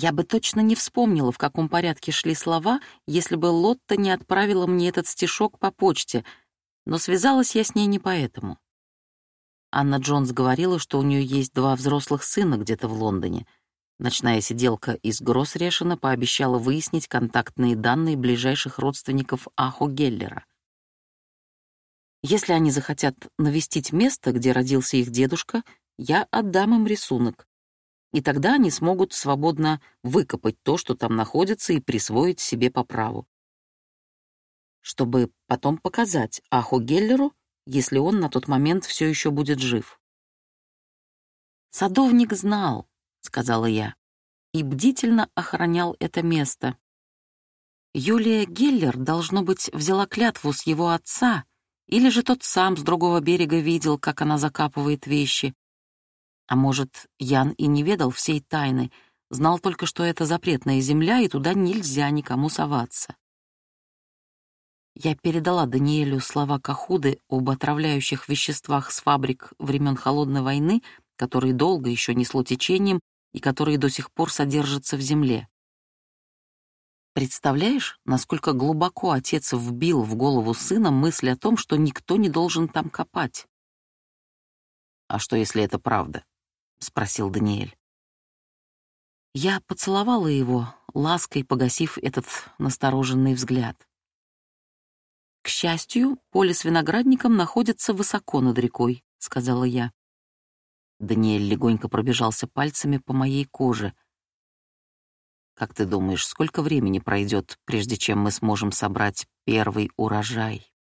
Я бы точно не вспомнила, в каком порядке шли слова, если бы Лотта не отправила мне этот стишок по почте, но связалась я с ней не поэтому. Анна Джонс говорила, что у нее есть два взрослых сына где-то в Лондоне. Ночная сиделка из Гроссрешена пообещала выяснить контактные данные ближайших родственников Ахо Геллера. Если они захотят навестить место, где родился их дедушка, я отдам им рисунок. И тогда они смогут свободно выкопать то, что там находится, и присвоить себе по праву. Чтобы потом показать Аху Геллеру, если он на тот момент все еще будет жив. «Садовник знал», — сказала я, и бдительно охранял это место. Юлия Геллер, должно быть, взяла клятву с его отца, или же тот сам с другого берега видел, как она закапывает вещи. А может, Ян и не ведал всей тайны, знал только, что это запретная земля, и туда нельзя никому соваться. Я передала Даниэлю слова Кахуды об отравляющих веществах с фабрик времен Холодной войны, которые долго еще несло течением и которые до сих пор содержатся в земле. Представляешь, насколько глубоко отец вбил в голову сына мысль о том, что никто не должен там копать? «А что, если это правда?» — спросил Даниэль. Я поцеловала его, лаской погасив этот настороженный взгляд. «К счастью, поле с виноградником находится высоко над рекой», — сказала я. Даниэль легонько пробежался пальцами по моей коже. «Как ты думаешь, сколько времени пройдет, прежде чем мы сможем собрать первый урожай?»